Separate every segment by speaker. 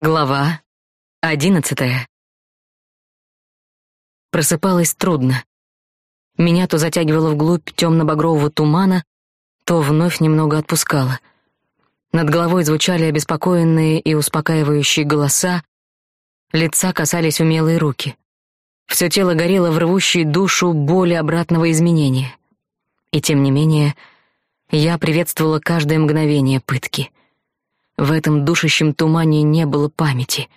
Speaker 1: Глава одиннадцатая. Просыпалась трудно. Меня то затягивало вглубь темно-багрового тумана, то вновь немного отпускало. Над головой звучали обеспокоенные и успокаивающие голоса, лица касались умелые руки. Все тело горело в рвущей душу боли обратного изменения. И тем не менее, я приветствовала каждое мгновение пытки — в этом душащем тумане не было памяти.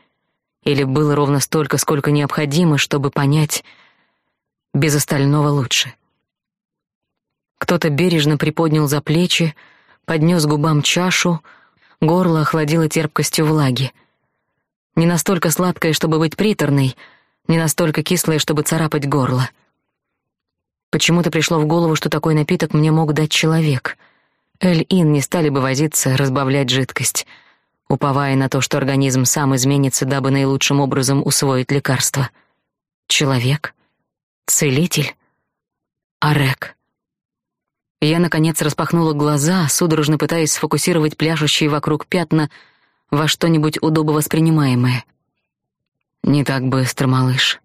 Speaker 1: Или было ровно столько, сколько необходимо, чтобы понять, без остального лучше. Кто-то бережно приподнял за плечи, поднес губам чашу, горло охладило терпкостью влаги. Не настолько сладкое, чтобы быть приторной, не настолько кислое, чтобы царапать горло. Почему-то пришло в голову, что такой напиток мне мог дать человек — Эль-Ин не стали бы возиться, разбавлять жидкость, уповая на то, что организм сам изменится, дабы наилучшим образом усвоить лекарство. Человек? Целитель? Арек? Я, наконец, распахнула глаза, судорожно пытаясь сфокусировать пляшущие вокруг пятна во что-нибудь удобовоспринимаемое. «Не так быстро, малыш».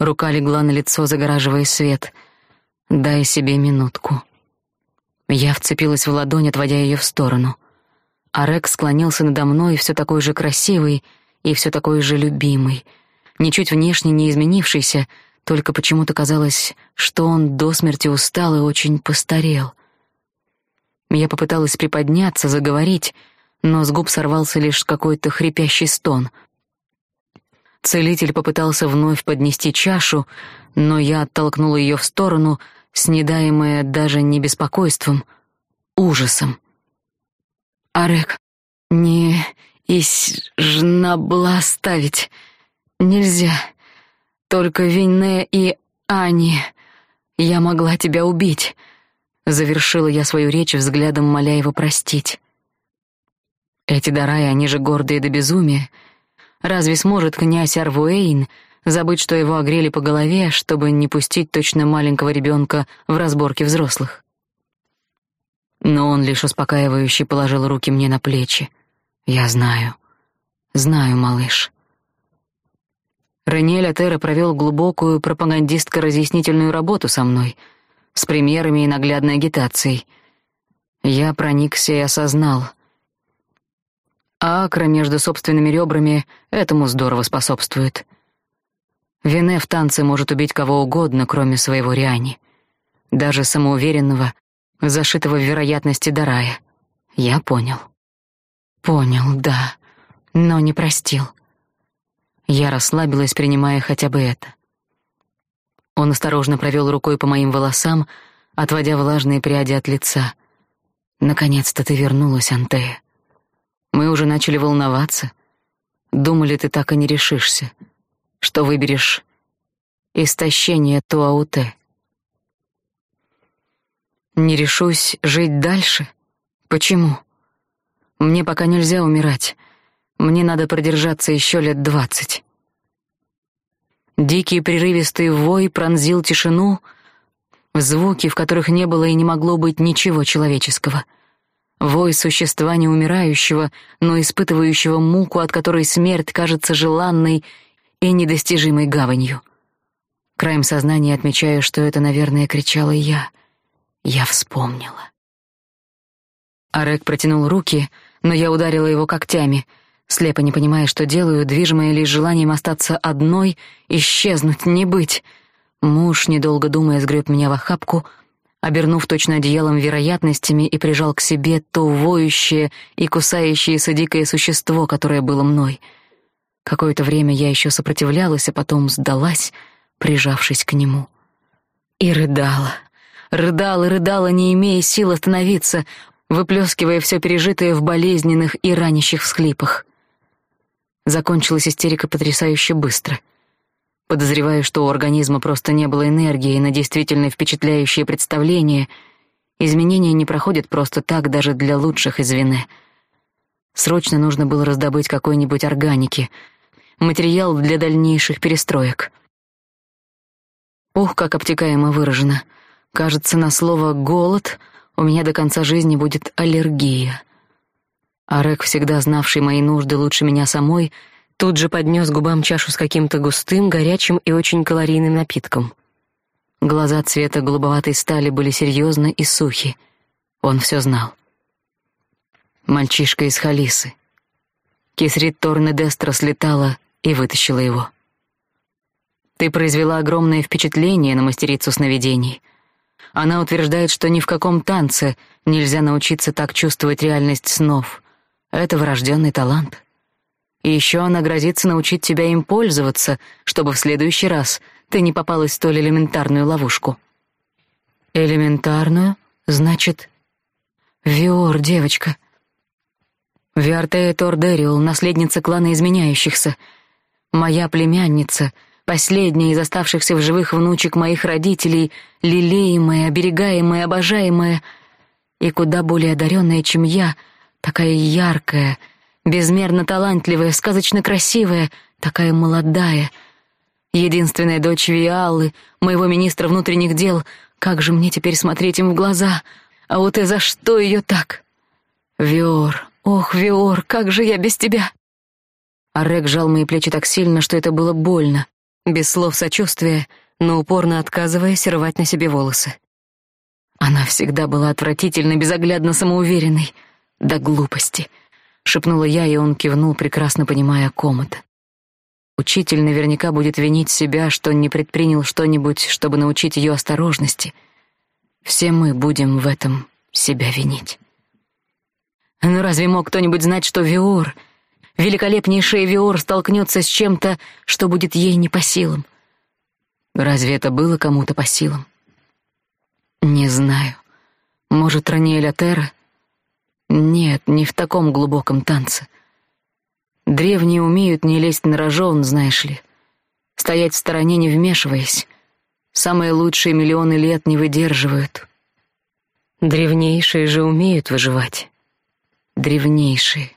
Speaker 1: Рука легла на лицо, загораживая свет. «Дай себе минутку». Я вцепилась в ладонь, отводя ее в сторону. А Рекс склонился надо мной, все такой же красивый и все такой же любимый, ничуть внешне не изменившийся, только почему-то казалось, что он до смерти устал и очень постарел. Я попыталась приподняться, заговорить, но с губ сорвался лишь какой-то хрипящий стон. Целитель попытался вновь поднести чашу, но я оттолкнула ее в сторону, снедаемое даже не беспокойством, ужасом. Арек, не исжна была ставить. Нельзя. Только Винне и Ани. Я могла тебя убить. Завершила я свою речь взглядом, моля его простить. Эти дараи, они же гордые до безумия. Разве сможет князь Арвуэйн забыть, что его огрели по голове, чтобы не пустить точно маленького ребенка в разборки взрослых. Но он лишь успокаивающе положил руки мне на плечи. Я знаю. Знаю, малыш. Ранель Атера провел глубокую пропагандистско-разъяснительную работу со мной, с примерами и наглядной агитацией. Я проникся и осознал. А акра между собственными ребрами этому здорово способствует. Вине в танце может убить кого угодно, кроме своего Риани. Даже самоуверенного, зашитого в вероятности Дарая. Я понял. Понял, да, но не простил. Я расслабилась, принимая хотя бы это. Он осторожно провел рукой по моим волосам, отводя влажные пряди от лица. «Наконец-то ты вернулась, Антея. Мы уже начали волноваться. Думали, ты так и не решишься что выберешь истощение Туауте. Не решусь жить дальше? Почему? Мне пока нельзя умирать. Мне надо продержаться еще лет двадцать. Дикий прерывистый вой пронзил тишину, звуки, в которых не было и не могло быть ничего человеческого. Вой существа неумирающего, но испытывающего муку, от которой смерть кажется желанной и недостижимой гаванью. Краем сознания отмечаю, что это, наверное, кричала я. Я вспомнила. Арек протянул руки, но я ударила его когтями, слепо не понимая, что делаю, движимая лишь желанием остаться одной, исчезнуть, не быть. Муж, недолго думая, сгреб меня в охапку, обернув точно одеялом вероятностями и прижал к себе то воющее и кусающееся дикое существо, которое было мной — Какое-то время я еще сопротивлялась, а потом сдалась, прижавшись к нему. И рыдала. Рыдала, рыдала, не имея сил остановиться, выплескивая все пережитое в болезненных и ранящих всхлипах. Закончилась истерика потрясающе быстро. Подозреваю, что у организма просто не было энергии на действительно впечатляющее представление. Изменения не проходят просто так даже для лучших из вины. Срочно нужно было раздобыть какой-нибудь органики — материал для дальнейших перестроек. Ух, как обтекаемо выражено. Кажется, на слово «голод» у меня до конца жизни будет аллергия. Арек, всегда знавший мои нужды лучше меня самой, тут же поднес губам чашу с каким-то густым, горячим и очень калорийным напитком. Глаза цвета голубоватой стали были серьезны и сухи. Он все знал. Мальчишка из Халисы. Кисрит Торне Дестра слетала и вытащила его. Ты произвела огромное впечатление на мастерицу сновидений. Она утверждает, что ни в каком танце нельзя научиться так чувствовать реальность снов. Это врожденный талант. И еще она грозится научить тебя им пользоваться, чтобы в следующий раз ты не попалась в столь элементарную ловушку. Элементарную? Значит... Виор, девочка. Виартея Тордериол, наследница клана изменяющихся. Моя племянница, последняя из оставшихся в живых внучек моих родителей, лелеемая, оберегаемая, обожаемая и куда более одаренная, чем я — такая яркая, безмерно талантливая, сказочно красивая, такая молодая. Единственная дочь Виалы, моего министра внутренних дел. Как же мне теперь смотреть им в глаза? А вот и за что ее так? Виор, ох, Виор, как же я без тебя? Арек жал мои плечи так сильно, что это было больно, без слов сочувствия, но упорно отказываясь рвать на себе волосы. Она всегда была отвратительно, безоглядно самоуверенной — до глупости, шепнула я, и он кивнул, прекрасно понимая, о. Учитель наверняка будет винить себя, что не предпринял что-нибудь, чтобы научить ее осторожности. Все мы будем в этом себя винить. Ну разве мог кто-нибудь знать, что Виор, великолепнейший Виор, столкнется с чем-то, что будет ей не по силам? Разве это было кому-то по силам? Не знаю. Может, Раниэль Атера — нет, не в таком глубоком танце. Древние умеют не лезть на рожон, знаешь ли. Стоять в стороне, не вмешиваясь. Самые лучшие миллионы лет не выдерживают. Древнейшие же умеют выживать. Древнейшие.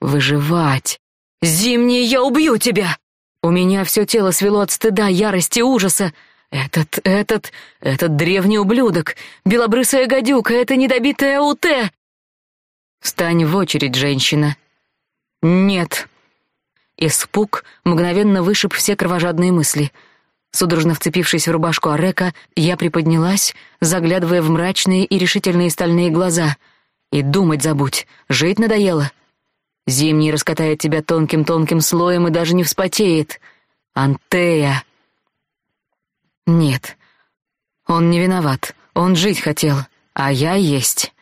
Speaker 1: Выживать. «Зимний, я убью тебя!» У меня все тело свело от стыда, ярости, ужаса. Этот, этот, этот древний ублюдок, белобрысая гадюка, это недобитая УТ. «Встань в очередь, женщина!» «Нет!» Испуг мгновенно вышиб все кровожадные мысли. Судорожно вцепившись в рубашку Арека, я приподнялась, заглядывая в мрачные и решительные стальные глаза. «И думать забудь, жить надоело!» Зимний раскатает тебя тонким-тонким слоем и даже не вспотеет. Антея. Нет, он не виноват. Он жить хотел, а я есть.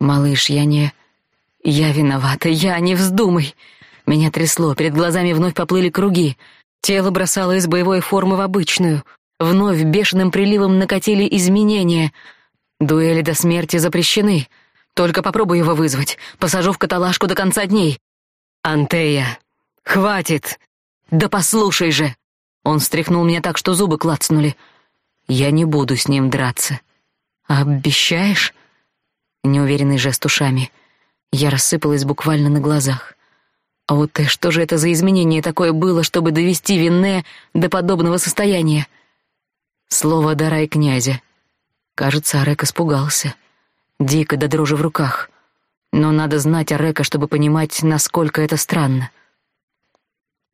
Speaker 1: Малыш, я не... Я виновата, я, не вздумай. Меня трясло, перед глазами вновь поплыли круги. Тело бросало из боевой формы в обычную. Вновь бешеным приливом накатили изменения. Дуэли до смерти запрещены. Только попробуй его вызвать. Посажу в каталажку до конца дней. Антея, хватит. Да послушай же. Он встряхнул меня так, что зубы клацнули. Я не буду с ним драться. Обещаешь? Неуверенный жест ушами. Я рассыпалась буквально на глазах. А вот и что же это за изменение такое было, чтобы довести Винне до подобного состояния? Слово Дарай князя. Кажется, Арек испугался. Дико до дрожи в руках. Но надо знать Арека, чтобы понимать, насколько это странно.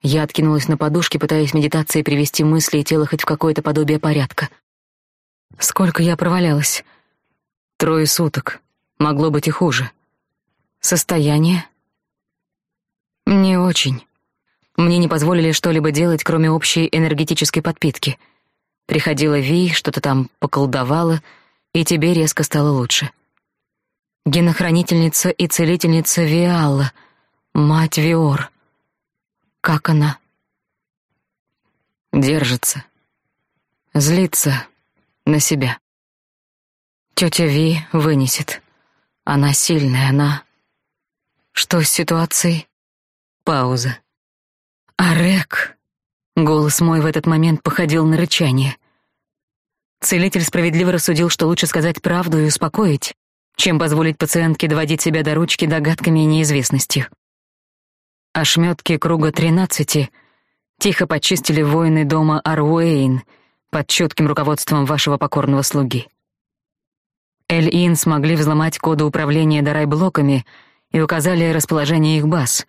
Speaker 1: Я откинулась на подушке, пытаясь медитацией привести мысли и тело хоть в какое-то подобие порядка. Сколько я провалялась? Трое суток. Могло быть и хуже. Состояние? Не очень. Мне не позволили что-либо делать, кроме общей энергетической подпитки. Приходила Ви, что-то там поколдовала, и тебе резко стало лучше. Генохранительница и целительница Виалла, мать Виор. Как она? Держится. Злится на себя. Тетя Ви вынесет. Она сильная, она что с ситуацией? Пауза. «Арек!» Голос мой в этот момент походил на рычание. Целитель справедливо рассудил, что лучше сказать правду и успокоить, чем позволить пациентке доводить себя до ручки догадками и неизвестностью. Ошметки круга тринадцати тихо почистили воины дома Аруэйн под чутким руководством вашего покорного слуги. Эль-Ин смогли взломать коды управления Дарай-блоками — и указали расположение их баз.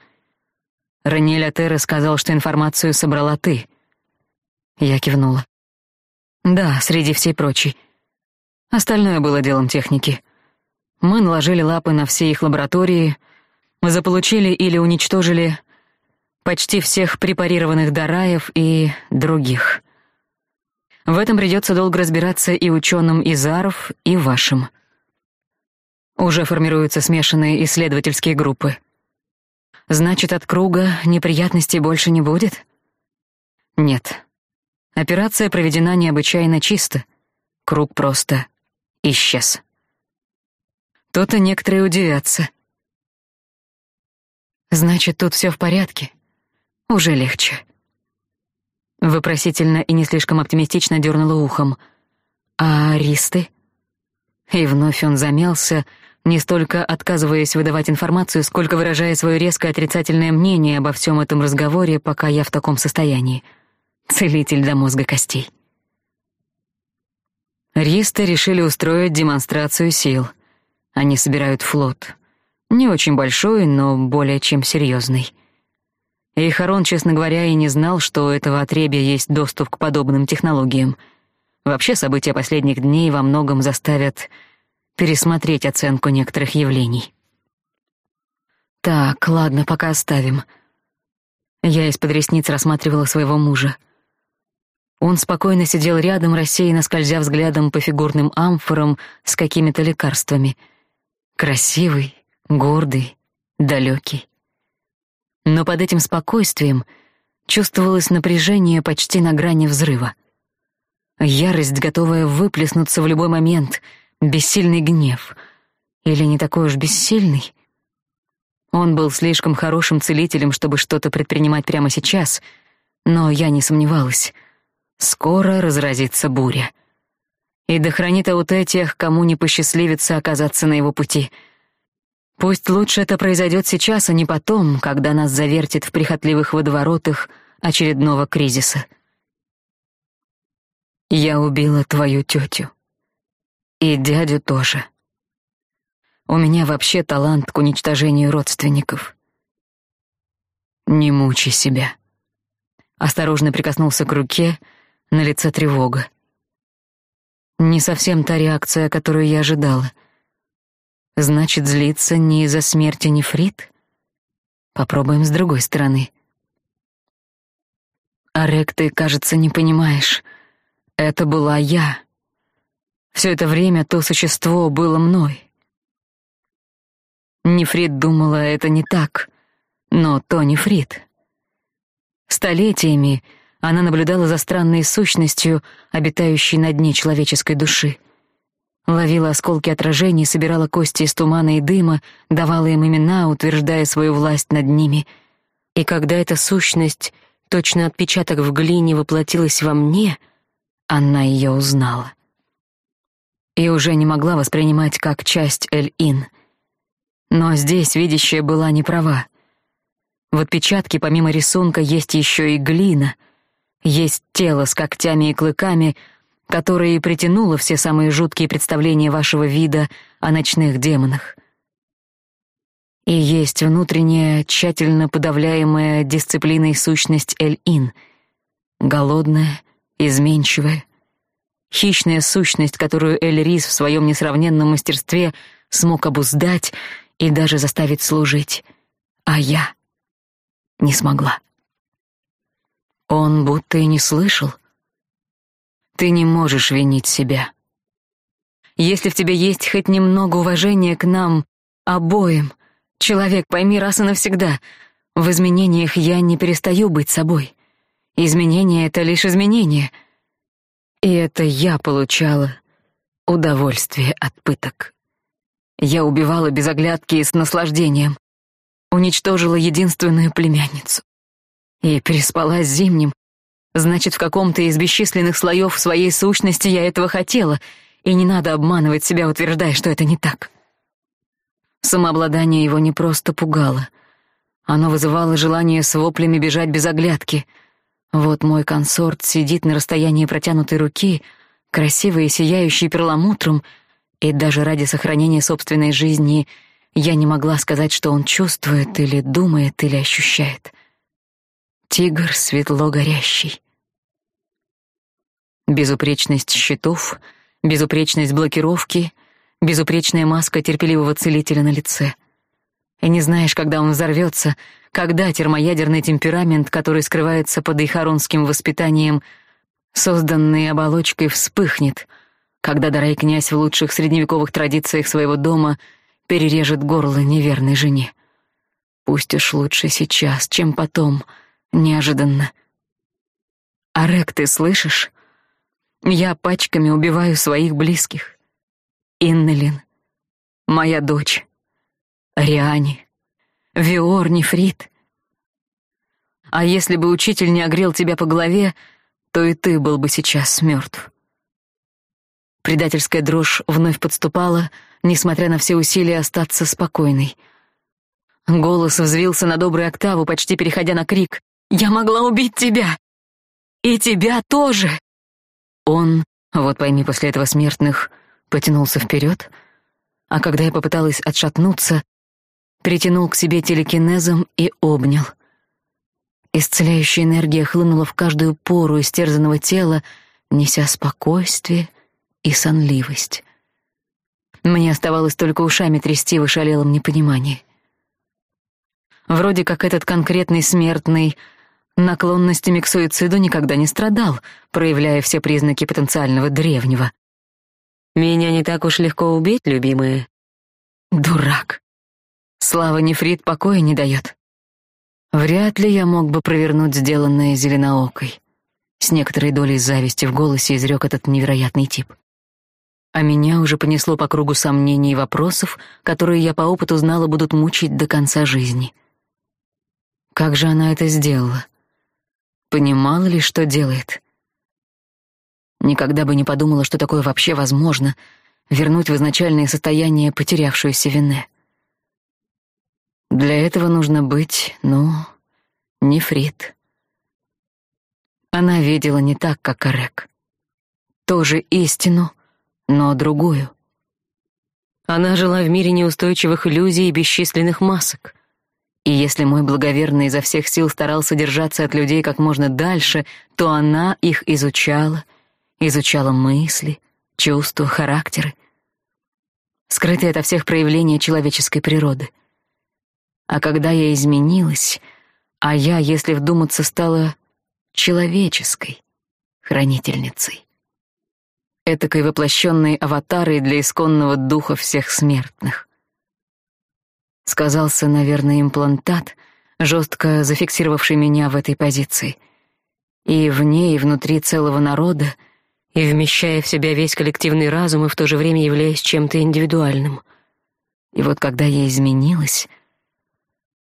Speaker 1: Раниэль Атера сказал, что информацию собрала ты. Я кивнула. Да, среди всей прочей. Остальное было делом техники. Мы наложили лапы на все их лаборатории, мы заполучили или уничтожили почти всех препарированных дараев и других. В этом придется долго разбираться и ученым из Аров, и вашим. Уже формируются смешанные исследовательские группы. Значит, от круга неприятностей больше не будет? Нет. Операция проведена необычайно чисто. Круг просто исчез. То-то некоторые удивятся. Значит, тут все в порядке. Уже легче. Вопросительно и не слишком оптимистично дернула ухом. А аристы? И вновь он замялся, не столько отказываясь выдавать информацию, сколько выражая свое резко отрицательное мнение обо всем этом разговоре, пока я в таком состоянии. Целитель до мозга костей. Ристы решили устроить демонстрацию сил. Они собирают флот. Не очень большой, но более чем серьезный. И Харон, честно говоря, и не знал, что у этого отребья есть доступ к подобным технологиям. Вообще события последних дней во многом заставят пересмотреть оценку некоторых явлений. Так, ладно, пока оставим. Я из-под ресниц рассматривала своего мужа. Он спокойно сидел рядом, рассеянно скользя взглядом по фигурным амфорам с какими-то лекарствами. Красивый, гордый, далекий. Но под этим спокойствием чувствовалось напряжение почти на грани взрыва. Ярость, готовая выплеснуться в любой момент — бессильный гнев. Или не такой уж бессильный? Он был слишком хорошим целителем, чтобы что-то предпринимать прямо сейчас, но я не сомневалась. Скоро разразится буря. И да хранит Ауте тех, кому не посчастливится оказаться на его пути. Пусть лучше это произойдет сейчас, а не потом, когда нас завертит в прихотливых водоворотах очередного кризиса. Я убила твою тетю. И дядю тоже. У меня вообще талант к уничтожению родственников. Не мучай себя. Осторожно прикоснулся к руке, на лице тревога. Не совсем та реакция, которую я ожидала. Значит, злиться не из-за смерти Нефрит? Попробуем с другой стороны. Арек, ты, кажется, не понимаешь. Это была я. Все это время то существо было мной. Нефрит думала, это не так, но то Нефрит. Столетиями она наблюдала за странной сущностью, обитающей на дне человеческой души. Ловила осколки отражений, собирала кости из тумана и дыма, давала им имена, утверждая свою власть над ними. И когда эта сущность, точно отпечаток в глине, воплотилась во мне, она ее узнала и уже не могла воспринимать как часть Эль-Ин. Но здесь видящая была не права. В отпечатке помимо рисунка есть еще и глина, есть тело с когтями и клыками, которое и притянуло все самые жуткие представления вашего вида о ночных демонах. И есть внутренняя, тщательно подавляемая дисциплиной сущность Эль-Ин, голодная, изменчивая, хищная сущность, которую Эль-Рис в своем несравненном мастерстве смог обуздать и даже заставить служить, а я не смогла. Он будто и не слышал. Ты не можешь винить себя. Если в тебе есть хоть немного уважения к нам обоим, человек, пойми раз и навсегда, в изменениях я не перестаю быть собой. Изменения — это лишь изменения — и это я получала удовольствие от пыток. Я убивала без оглядки и с наслаждением. Уничтожила единственную племянницу. И переспала с зимним. Значит, в каком-то из бесчисленных слоев своей сущности я этого хотела, и не надо обманывать себя, утверждая, что это не так. Самообладание его не просто пугало. Оно вызывало желание с воплями бежать без оглядки — вот мой консорт сидит на расстоянии протянутой руки, красивый и сияющий перламутром, и даже ради сохранения собственной жизни я не могла сказать, что он чувствует или думает или ощущает. Тигр светло горящий. Безупречность щитов, безупречность блокировки, безупречная маска терпеливого целителя на лице. И не знаешь, когда он взорвется, когда термоядерный темперамент, который скрывается под ихаронским воспитанием, созданной оболочкой, вспыхнет, когда Дарай князь в лучших средневековых традициях своего дома перережет горло неверной жене. Пусть уж лучше сейчас, чем потом, неожиданно. Арек, ты слышишь? Я пачками убиваю своих близких. Иннелин, моя дочь, Риани, Виор, Нефрит. А если бы учитель не огрел тебя по голове, то и ты был бы сейчас мертв. Предательская дрожь вновь подступала, несмотря на все усилия остаться спокойной. Голос взвился на добрую октаву, почти переходя на крик. «Я могла убить тебя! И тебя тоже!» Он, вот пойми, после этого смертных, потянулся вперед, а когда я попыталась отшатнуться, притянул к себе телекинезом и обнял. Исцеляющая энергия хлынула в каждую пору истерзанного тела, неся спокойствие и сонливость. Мне оставалось только ушами трясти в ошалелом непонимании. Вроде как этот конкретный смертный наклонностями к суициду никогда не страдал, проявляя все признаки потенциального древнего. Меня не так уж легко убить, любимая. Дурак. Слава нефрит покоя не дает. Вряд ли я мог бы провернуть сделанное зеленоокой. С некоторой долей зависти в голосе изрек этот невероятный тип. А меня уже понесло по кругу сомнений и вопросов, которые я по опыту знала будут мучить до конца жизни. Как же она это сделала? Понимала ли, что делает? Никогда бы не подумала, что такое вообще возможно — вернуть в изначальное состояние потерявшуюся Вине. Для этого нужно быть, ну, нефрит. Она видела не так, как Арек. Тоже истину, но другую. Она жила в мире неустойчивых иллюзий и бесчисленных масок. И если мой благоверный изо всех сил старался держаться от людей как можно дальше, то она их изучала, изучала мысли, чувства, характеры, скрытые ото всех проявления человеческой природы. А когда я изменилась, а я, если вдуматься, стала человеческой хранительницей, этакой воплощенной аватарой для исконного духа всех смертных. Сказался, наверное, имплантат, жестко зафиксировавший меня в этой позиции. И в ней, и внутри целого народа, и вмещая в себя весь коллективный разум, и в то же время являясь чем-то индивидуальным. И вот когда я изменилась,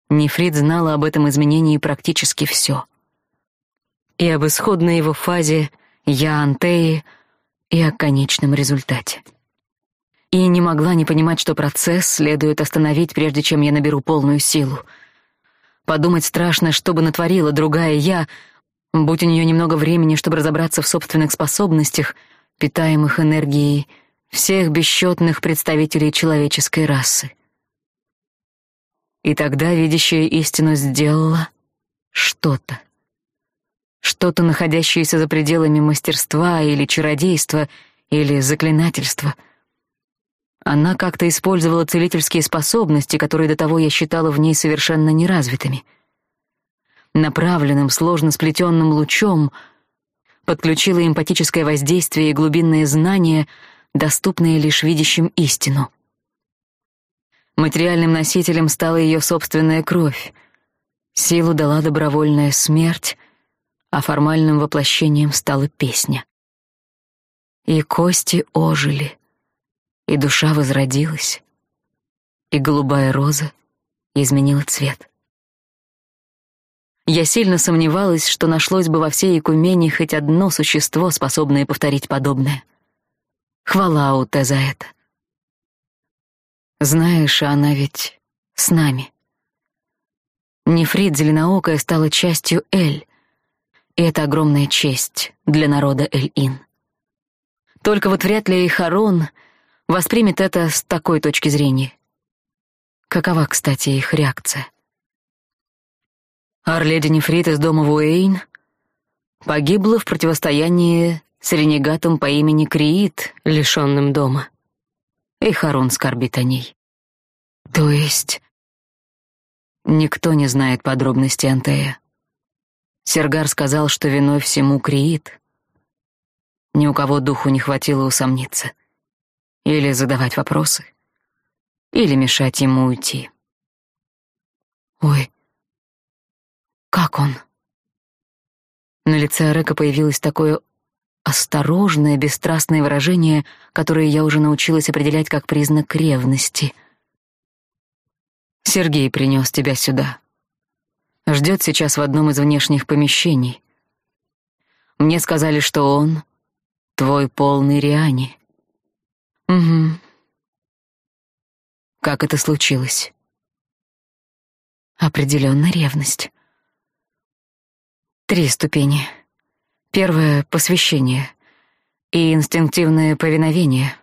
Speaker 1: Нефрит знала об этом изменении практически все. И об исходной его фазе, я Антеи, и о конечном результате и не могла не понимать, что процесс следует остановить, прежде чем я наберу полную силу. Подумать страшно, что бы натворила другая я, будь у нее немного времени, чтобы разобраться в собственных способностях, питаемых энергией всех бесчетных представителей человеческой расы. И тогда видящая истину сделала что-то. Что-то, находящееся за пределами мастерства или чародейства, или заклинательства — она как-то использовала целительские способности, которые до того я считала в ней совершенно неразвитыми. Направленным, сложно сплетенным лучом подключила эмпатическое воздействие и глубинные знания, доступные лишь видящим истину. Материальным носителем стала ее собственная кровь. Силу дала добровольная смерть, а формальным воплощением стала песня. И кости ожили и душа возродилась, и голубая роза изменила цвет. Я сильно сомневалась, что нашлось бы во всей Икумене хоть одно существо, способное повторить подобное. Хвала Ауте за это. Знаешь, она ведь с нами. Нефрит Зеленоокая стала частью Эль, и это огромная честь для народа Эль-Ин. Только вот вряд ли и Харон воспримет это с такой точки зрения. Какова, кстати, их реакция? Арледи Нефрит из дома Вуэйн погибла в противостоянии с ренегатом по имени Криит, лишённым дома. И Харун скорбит о ней. То есть... Никто не знает подробностей Антея. Сергар сказал, что виной всему Криит. Ни у кого духу не хватило усомниться. Или задавать вопросы, или мешать ему уйти. Ой, как он? На лице Река появилось такое осторожное, бесстрастное выражение, которое я уже научилась определять как признак ревности. Сергей принес тебя сюда. Ждет сейчас в одном из внешних помещений. Мне сказали, что он твой полный Риани. Угу. Как это случилось? Определенно ревность. Три ступени. Первое — посвящение и инстинктивное повиновение.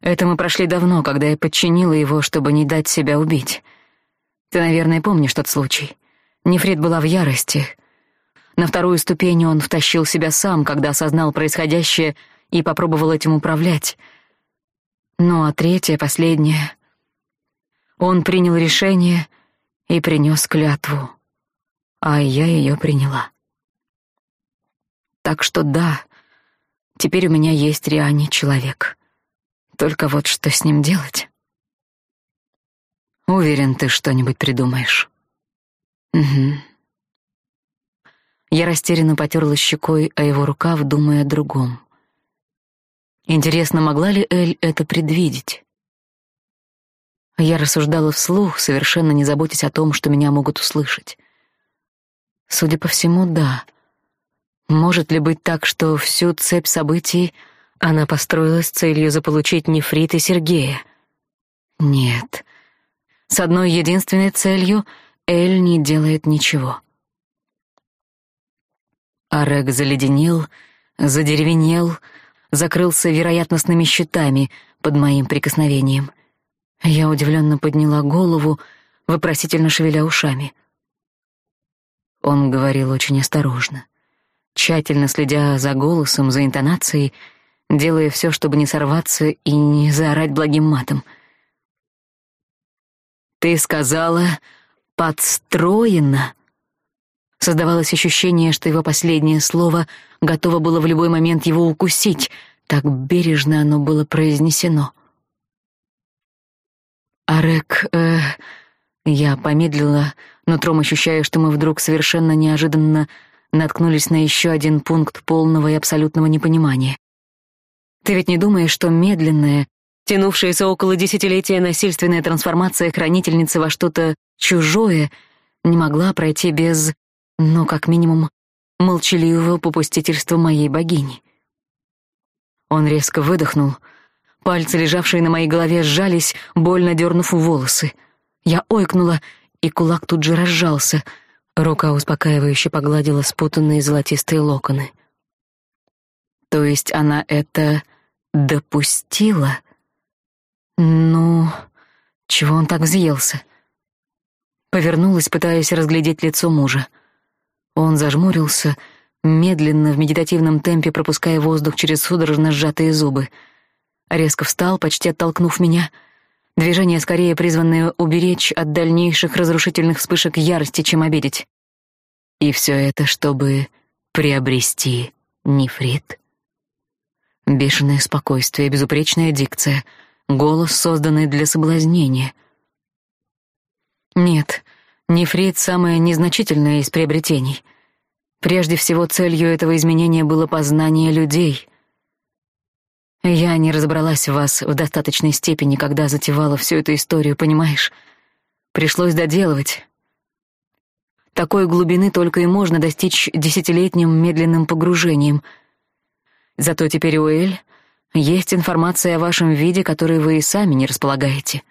Speaker 1: Это мы прошли давно, когда я подчинила его, чтобы не дать себя убить. Ты, наверное, помнишь тот случай. Нефрит была в ярости. На вторую ступень он втащил себя сам, когда осознал происходящее и попробовал этим управлять. Ну а третье, последнее... Он принял решение и принес клятву а я ее приняла. Так что да, теперь у меня есть Риани человек. Только вот что с ним делать? Уверен, ты что-нибудь придумаешь. Угу. Я растерянно потерла щекой о его рукав, думая о другом. Интересно, могла ли Эль это предвидеть? Я рассуждала вслух, совершенно не заботясь о том, что меня могут услышать. Судя по всему, да. Может ли быть так, что всю цепь событий она построила с целью заполучить нефрит и Сергея? Нет. С одной единственной целью Эль не делает ничего. Арек заледенел, задеревенел, закрылся вероятностными щитами под моим прикосновением. Я удивленно подняла голову, вопросительно шевеля ушами — он говорил очень осторожно, тщательно следя за голосом, за интонацией, делая все, чтобы не сорваться и не заорать благим матом. «Ты сказала, подстроено!» Создавалось ощущение, что его последнее слово готово было в любой момент его укусить, так бережно оно было произнесено. «Арек, э, я помедлила, нутром ощущая, что мы вдруг совершенно неожиданно наткнулись на еще один пункт полного и абсолютного непонимания. Ты ведь не думаешь, что медленная, тянувшаяся около десятилетия насильственная трансформация хранительницы во что-то чужое не могла пройти без, ну, как минимум, молчаливого попустительства моей богини? Он резко выдохнул. Пальцы, лежавшие на моей голове, сжались, больно дернув волосы — я ойкнула, и кулак тут же разжался. Рука успокаивающе погладила спутанные золотистые локоны. То есть она это допустила? Ну, чего он так взъелся? Повернулась, пытаясь разглядеть лицо мужа. Он зажмурился, медленно, в медитативном темпе пропуская воздух через судорожно сжатые зубы. Резко встал, почти оттолкнув меня — Движение скорее призванное уберечь от дальнейших разрушительных вспышек ярости, чем обидеть. И все это, чтобы приобрести нефрит. Бешеное спокойствие, безупречная дикция, голос, созданный для соблазнения. Нет, нефрит — самое незначительное из приобретений. Прежде всего, целью этого изменения было познание людей — я не разобралась в вас в достаточной степени, когда затевала всю эту историю, понимаешь? Пришлось доделывать. Такой глубины только и можно достичь десятилетним медленным погружением. Зато теперь у Эль есть информация о вашем виде, которой вы и сами не располагаете.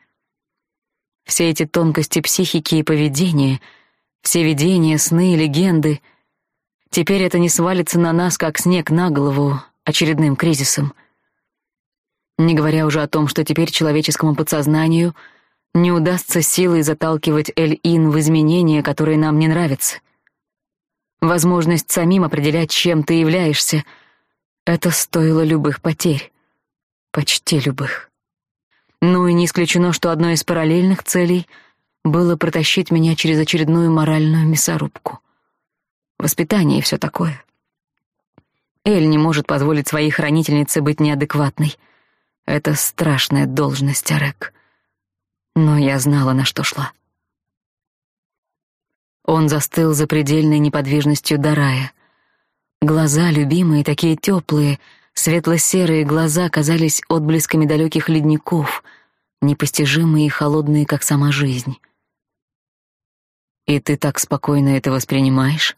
Speaker 1: Все эти тонкости психики и поведения, все видения, сны, легенды — теперь это не свалится на нас, как снег на голову, очередным кризисом — не говоря уже о том, что теперь человеческому подсознанию не удастся силой заталкивать Эль-Ин в изменения, которые нам не нравятся. Возможность самим определять, чем ты являешься — это стоило любых потерь. Почти любых. Ну и не исключено, что одной из параллельных целей было протащить меня через очередную моральную мясорубку. Воспитание и все такое. Эль не может позволить своей хранительнице быть неадекватной. Это страшная должность, Арек но я знала, на что шла. Он застыл за предельной неподвижностью Дарая. Глаза любимые, такие теплые, светло-серые глаза казались отблесками далеких ледников, непостижимые и холодные, как сама жизнь. И ты так спокойно это воспринимаешь?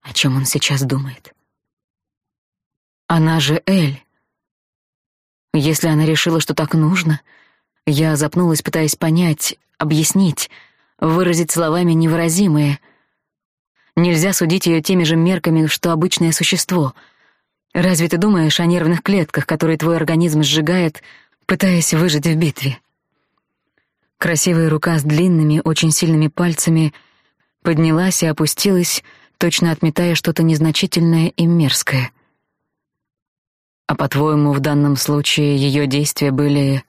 Speaker 1: О чем он сейчас думает? Она же Эль. Если она решила, что так нужно, я запнулась, пытаясь понять, объяснить, выразить словами невыразимое. Нельзя судить ее теми же мерками, что обычное существо. Разве ты думаешь о нервных клетках, которые твой организм сжигает, пытаясь выжить в битве? Красивая рука с длинными, очень сильными пальцами поднялась и опустилась, точно отметая что-то незначительное и мерзкое. А по-твоему, в данном случае ее действия были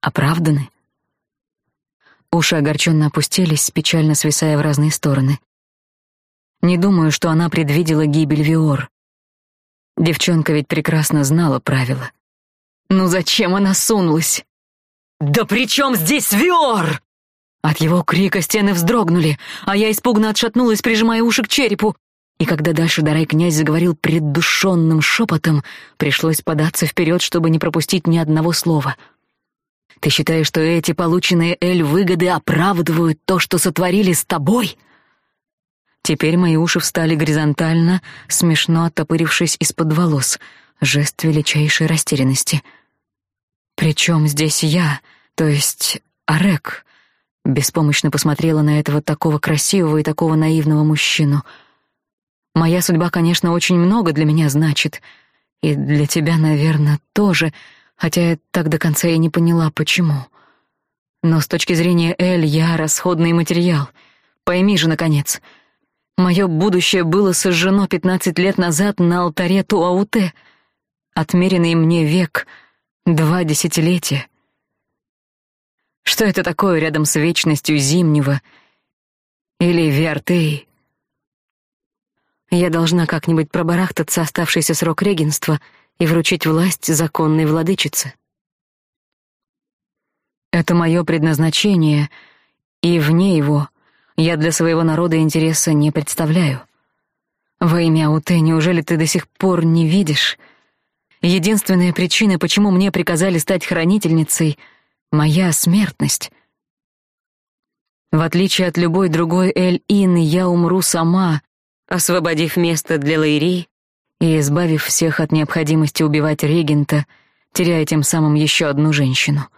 Speaker 1: оправданы. Уши огорченно опустились, печально свисая в разные стороны. Не думаю, что она предвидела гибель Виор. Девчонка ведь прекрасно знала правила. Ну зачем она сунулась? «Да при чем здесь Виор?» От его крика стены вздрогнули, а я испуганно отшатнулась, прижимая уши к черепу. И когда дальше Дарай князь заговорил преддушенным шепотом, пришлось податься вперед, чтобы не пропустить ни одного слова — ты считаешь, что эти полученные Эль выгоды оправдывают то, что сотворили с тобой? Теперь мои уши встали горизонтально, смешно оттопырившись из-под волос. Жест величайшей растерянности. Причем здесь я, то есть Арек?» Беспомощно посмотрела на этого такого красивого и такого наивного мужчину. «Моя судьба, конечно, очень много для меня значит. И для тебя, наверное, тоже хотя я так до конца и не поняла, почему. Но с точки зрения Эль я расходный материал. Пойми же, наконец. Мое будущее было сожжено пятнадцать лет назад на алтаре Туауте. Отмеренный мне век — два десятилетия. Что это такое рядом с вечностью Зимнего или Виартеи? Я должна как-нибудь пробарахтаться оставшийся срок регенства — и вручить власть законной владычице. Это мое предназначение, и вне его я для своего народа интереса не представляю. Во имя Ауте, неужели ты до сих пор не видишь? Единственная причина, почему мне приказали стать хранительницей — моя смертность. В отличие от любой другой Эль-Ин, я умру сама, освободив место для Лайри и избавив всех от необходимости убивать регента, теряя тем самым еще одну женщину.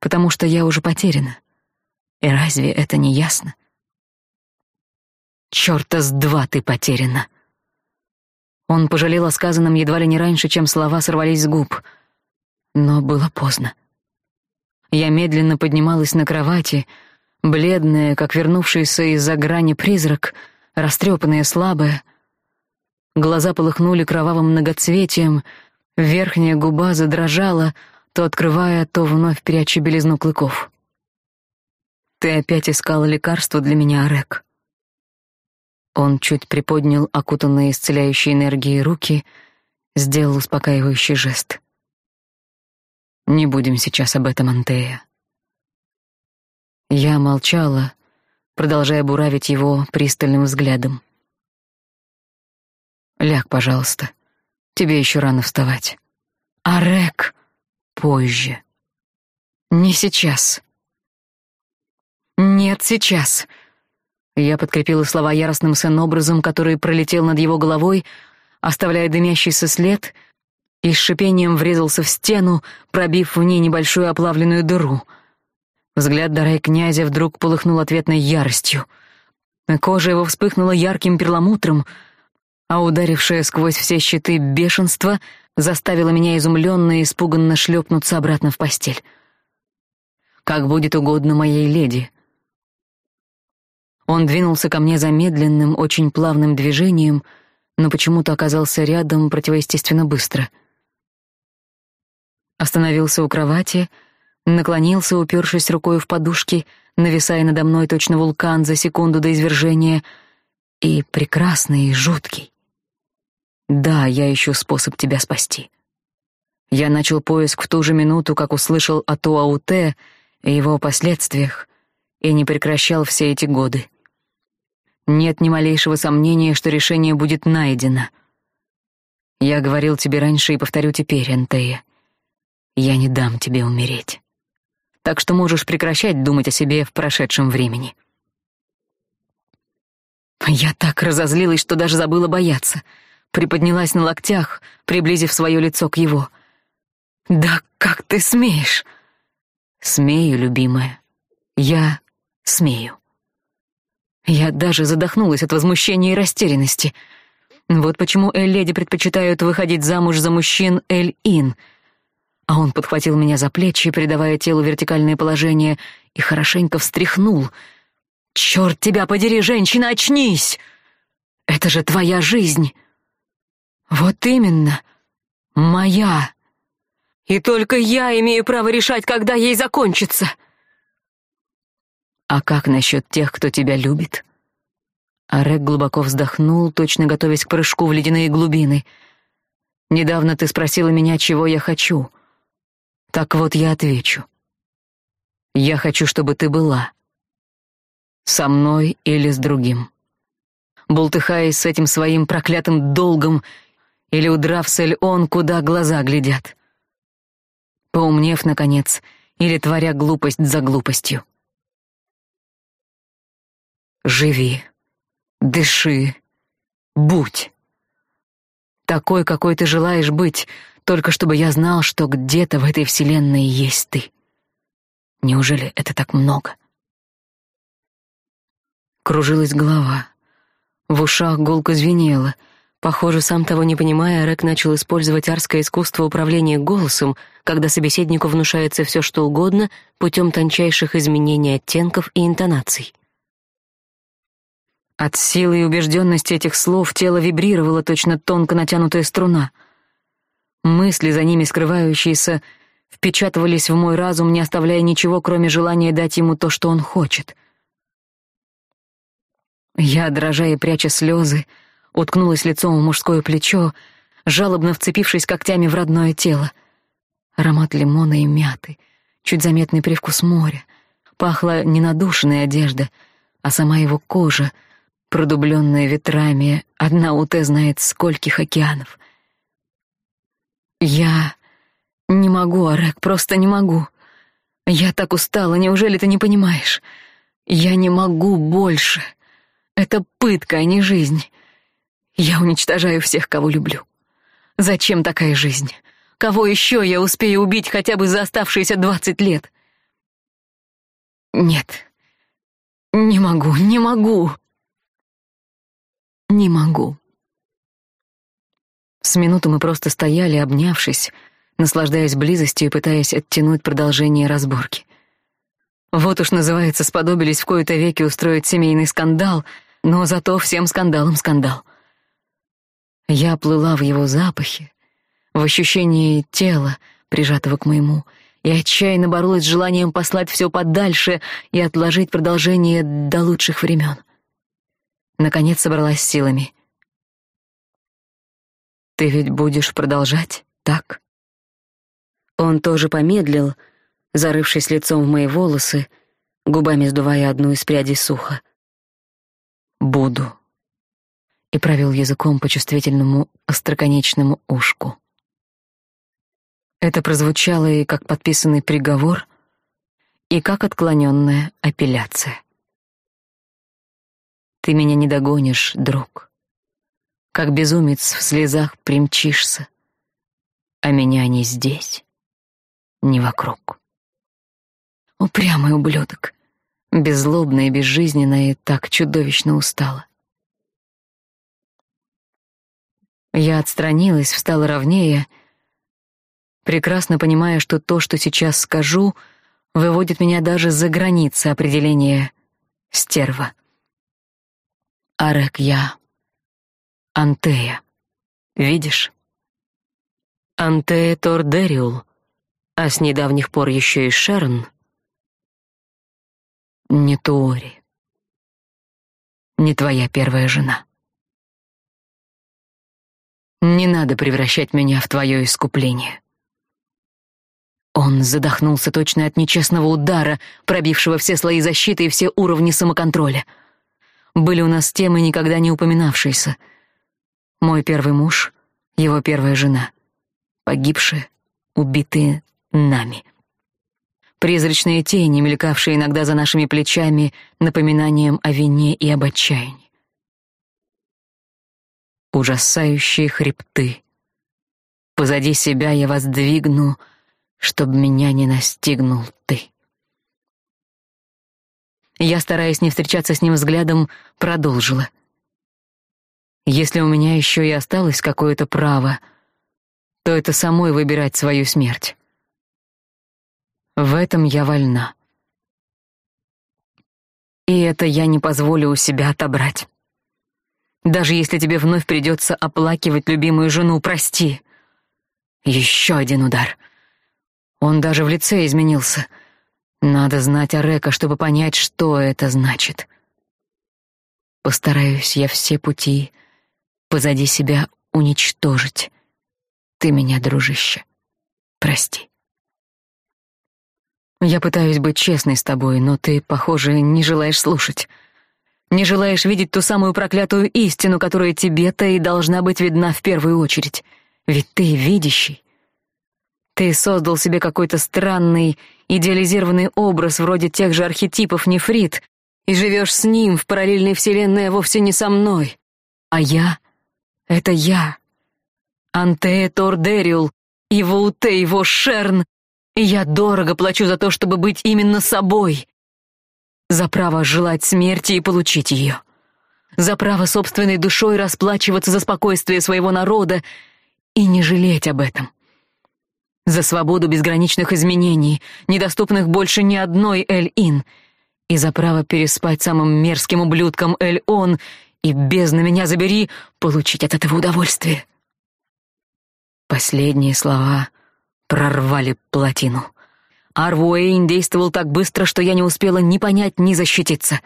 Speaker 1: Потому что я уже потеряна. И разве это не ясно? Чёрта с два ты потеряна. Он пожалел о сказанном едва ли не раньше, чем слова сорвались с губ. Но было поздно. Я медленно поднималась на кровати, бледная, как вернувшийся из-за грани призрак, растрепанная, слабая — Глаза полыхнули кровавым многоцветием, верхняя губа задрожала, то открывая, то вновь пряча белизну клыков. «Ты опять искала лекарство для меня, Арек?» Он чуть приподнял окутанные исцеляющей энергией руки, сделал успокаивающий жест. «Не будем сейчас об этом, Антея». Я молчала, продолжая буравить его пристальным взглядом. Ляг, пожалуйста. Тебе еще рано вставать. А Рек позже. Не сейчас. Нет, сейчас. Я подкрепила слова яростным сын-образом, который пролетел над его головой, оставляя дымящийся след, и с шипением врезался в стену, пробив в ней небольшую оплавленную дыру. Взгляд Дарай князя вдруг полыхнул ответной яростью. Кожа его вспыхнула ярким перламутром — а ударившее сквозь все щиты бешенство заставило меня изумленно и испуганно шлепнуться обратно в постель. как будет угодно моей леди. Он двинулся ко мне замедленным, очень плавным движением, но почему-то оказался рядом противоестественно быстро. Остановился у кровати, наклонился, упершись рукой в подушки, нависая надо мной точно вулкан за секунду до извержения, и прекрасный, и жуткий. Да, я ищу способ тебя спасти. Я начал поиск в ту же минуту, как услышал о Туауте и его последствиях, и не прекращал все эти годы. Нет ни малейшего сомнения, что решение будет найдено. Я говорил тебе раньше и повторю теперь, Антея. Я не дам тебе умереть. Так что можешь прекращать думать о себе в прошедшем времени. Я так разозлилась, что даже забыла бояться. Приподнялась на локтях, приблизив свое лицо к его. «Да как ты смеешь?» «Смею, любимая. Я смею». Я даже задохнулась от возмущения и растерянности. Вот почему эль-леди предпочитают выходить замуж за мужчин эль-ин. А он подхватил меня за плечи, придавая телу вертикальное положение, и хорошенько встряхнул. «Чёрт тебя подери, женщина, очнись! Это же твоя жизнь!» «Вот именно, моя!» «И только я имею право решать, когда ей закончится!» «А как насчет тех, кто тебя любит?» Арек глубоко вздохнул, точно готовясь к прыжку в ледяные глубины. «Недавно ты спросила меня, чего я хочу. Так вот я отвечу. Я хочу, чтобы ты была. Со мной или с другим. Бултыхаясь с этим своим проклятым долгом или удрав с Эль-Он, куда глаза глядят. Поумнев, наконец, или творя глупость за глупостью. Живи, дыши, будь. Такой, какой ты желаешь быть, только чтобы я знал, что где-то в этой вселенной есть ты. Неужели это так много? Кружилась голова. В ушах гулко звенело. Похоже, сам того не понимая, Рэк начал использовать арское искусство управления голосом, когда собеседнику внушается все, что угодно, путем тончайших изменений оттенков и интонаций. От силы и убежденности этих слов тело вибрировало точно тонко натянутая струна. Мысли, за ними скрывающиеся, впечатывались в мой разум, не оставляя ничего, кроме желания дать ему то, что он хочет. Я, дрожа и пряча слезы, уткнулась лицом в мужское плечо, жалобно вцепившись когтями в родное тело. Аромат лимона и мяты, чуть заметный привкус моря. Пахла не надушенная одежда, а сама его кожа — продубленная ветрами, одна уте знает скольких океанов. Я не могу, Арек, просто не могу. Я так устала, неужели ты не понимаешь? Я не могу больше. Это пытка, а не жизнь. Я уничтожаю всех, кого люблю. Зачем такая жизнь? Кого еще я успею убить хотя бы за оставшиеся двадцать лет? Нет, не могу, не могу. Не могу. С минуту мы просто стояли, обнявшись, наслаждаясь близостью и пытаясь оттянуть продолжение разборки. Вот уж называется, сподобились в кои-то веки устроить семейный скандал, но зато всем скандалом скандал. Я плыла в его запахе, в ощущении тела, прижатого к моему, и отчаянно боролась с желанием послать все подальше и отложить продолжение до лучших времен. Наконец собралась силами. «Ты ведь будешь продолжать, так?» Он тоже помедлил, зарывшись лицом в мои волосы, губами сдувая одну из прядей сухо. «Буду», и провел языком по чувствительному остроконечному ушку. Это прозвучало и как подписанный приговор, и как отклоненная апелляция. Ты меня не догонишь, друг. Как безумец в слезах примчишься, а меня не здесь, не вокруг. Упрямый ублюдок, беззлобная и безжизненная так чудовищно устала. Я отстранилась, встала ровнее, прекрасно понимая, что то, что сейчас скажу, выводит меня даже за границы определения «стерва». Арек я. Антея. Видишь? Антея Тордериул, а с недавних пор еще и Шерн. Не Туори. Не твоя первая жена. Не надо превращать меня в твое искупление. Он задохнулся точно от нечестного удара, пробившего все слои защиты и все уровни самоконтроля. Были у нас темы, никогда не упоминавшиеся. Мой первый муж, его первая жена, погибшие, убитые нами. Призрачные тени, мелькавшие иногда за нашими плечами, напоминанием о вине и об отчаянии. Ужасающие хребты. Позади себя я воздвигну — чтобы меня не настигнул ты. Я, стараясь не встречаться с ним взглядом, продолжила. Если у меня еще и осталось какое-то право, то это самой выбирать свою смерть. В этом я вольна. И это я не позволю у себя отобрать. Даже если тебе вновь придется оплакивать любимую жену, прости. Еще один удар — он даже в лице изменился. Надо знать Арека, чтобы понять, что это значит. Постараюсь я все пути позади себя уничтожить. Ты меня, дружище, прости. Я пытаюсь быть честной с тобой, но ты, похоже, не желаешь слушать. Не желаешь видеть ту самую проклятую истину, которая тебе-то и должна быть видна в первую очередь. Ведь ты видящий. Ты создал себе какой-то странный, идеализированный образ вроде тех же архетипов нефрит и живешь с ним в параллельной вселенной а вовсе не со мной. А я — это я. Антея Тордериул, его Уте, его Шерн. И я дорого плачу за то, чтобы быть именно собой. За право желать смерти и получить ее. За право собственной душой расплачиваться за спокойствие своего народа и не жалеть об этом за свободу безграничных изменений, недоступных больше ни одной Эль-Ин, и за право переспать самым мерзким ублюдком Эль-Он и, без на меня забери, получить от этого удовольствие. Последние слова прорвали плотину. Арвуэйн действовал так быстро, что я не успела ни понять, ни защититься.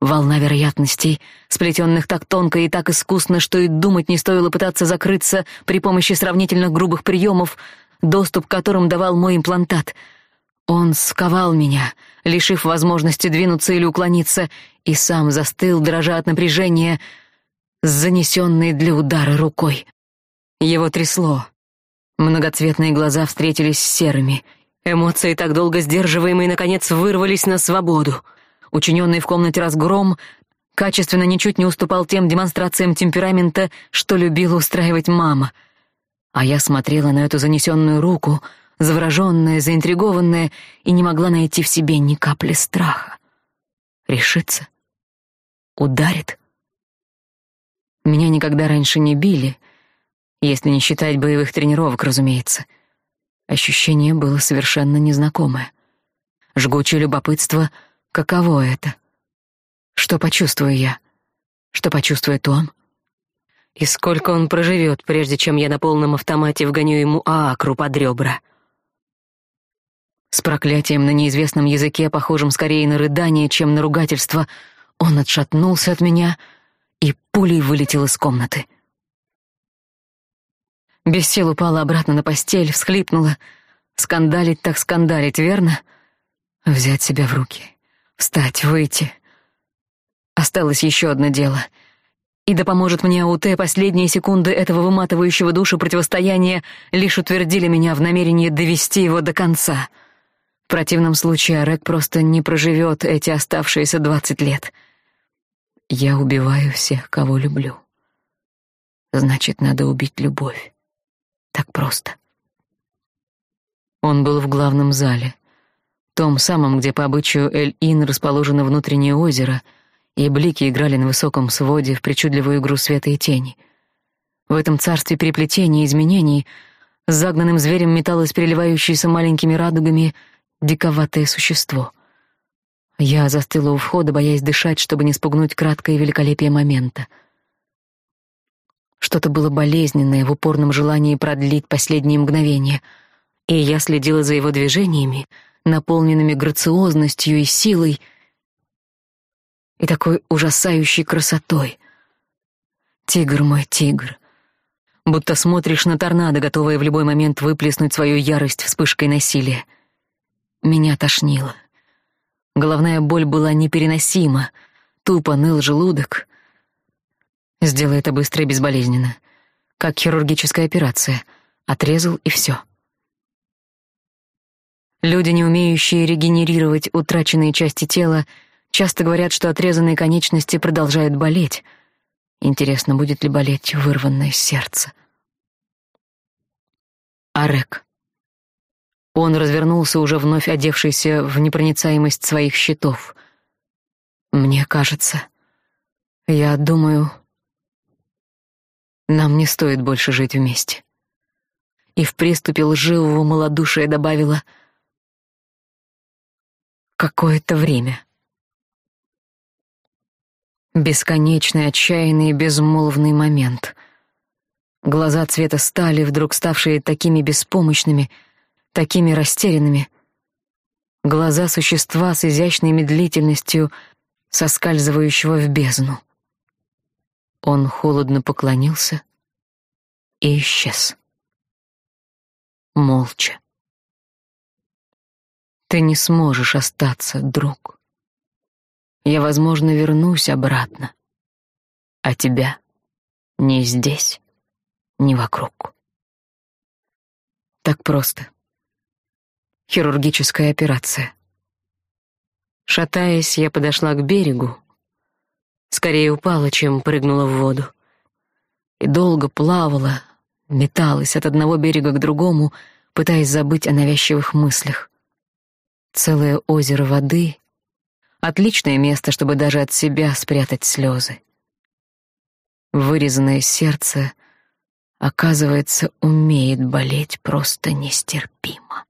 Speaker 1: Волна вероятностей, сплетенных так тонко и так искусно, что и думать не стоило пытаться закрыться при помощи сравнительно грубых приемов, доступ к которым давал мой имплантат. Он сковал меня, лишив возможности двинуться или уклониться, и сам застыл, дрожа от напряжения, с занесенной для удара рукой. Его трясло. Многоцветные глаза встретились с серыми. Эмоции, так долго сдерживаемые, наконец вырвались на свободу. Учиненный в комнате разгром качественно ничуть не уступал тем демонстрациям темперамента, что любила устраивать мама — а я смотрела на эту занесенную руку, завороженная, заинтригованная, и не могла найти в себе ни капли страха. Решится? Ударит? Меня никогда раньше не били, если не считать боевых тренировок, разумеется. Ощущение было совершенно незнакомое. Жгучее любопытство — каково это? Что почувствую я? Что почувствует он? И сколько он проживет, прежде чем я на полном автомате вгоню ему аакру под ребра? С проклятием на неизвестном языке, похожим скорее на рыдание, чем на ругательство, он отшатнулся от меня и пулей вылетел из комнаты. Без сил упала обратно на постель, всхлипнула. Скандалить так скандалить, верно? Взять себя в руки, встать, выйти. Осталось еще одно дело — и да поможет мне АУТ, последние секунды этого выматывающего душу противостояния лишь утвердили меня в намерении довести его до конца. В противном случае Арек просто не проживет эти оставшиеся двадцать лет. Я убиваю всех, кого люблю. Значит, надо убить любовь. Так просто. Он был в главном зале, том самом, где по обычаю Эль-Ин расположено внутреннее озеро — и блики играли на высоком своде в причудливую игру света и тени. В этом царстве переплетений и изменений с загнанным зверем металась переливающаяся маленькими радугами диковатое существо. Я застыла у входа, боясь дышать, чтобы не спугнуть краткое великолепие момента. Что-то было болезненное в упорном желании продлить последние мгновения, и я следила за его движениями, наполненными грациозностью и силой, и такой ужасающей красотой. Тигр мой, тигр. Будто смотришь на торнадо, готовое в любой момент выплеснуть свою ярость вспышкой насилия. Меня тошнило. Головная боль была непереносима. Тупо ныл желудок. Сделай это быстро и безболезненно. Как хирургическая операция. Отрезал и все. Люди, не умеющие регенерировать утраченные части тела, часто говорят, что отрезанные конечности продолжают болеть. Интересно, будет ли болеть вырванное сердце? Арек. Он развернулся, уже вновь одевшийся в непроницаемость своих щитов. Мне кажется, я думаю, нам не стоит больше жить вместе. И в приступе лживого малодушия добавила какое-то время. Бесконечный, отчаянный, безмолвный момент. Глаза цвета стали, вдруг ставшие такими беспомощными — такими растерянными. Глаза существа с изящной медлительностью, соскальзывающего в бездну. Он холодно поклонился и исчез. Молча. Ты не сможешь остаться, друг. Я, возможно, вернусь обратно, а тебя ни здесь, ни вокруг. Так просто хирургическая операция. Шатаясь, я подошла к берегу. Скорее упала, чем прыгнула в воду. И долго плавала, металась от одного берега к другому, пытаясь забыть о навязчивых мыслях. Целое озеро воды — отличное место, чтобы даже от себя спрятать слезы. Вырезанное сердце, оказывается, умеет болеть просто нестерпимо.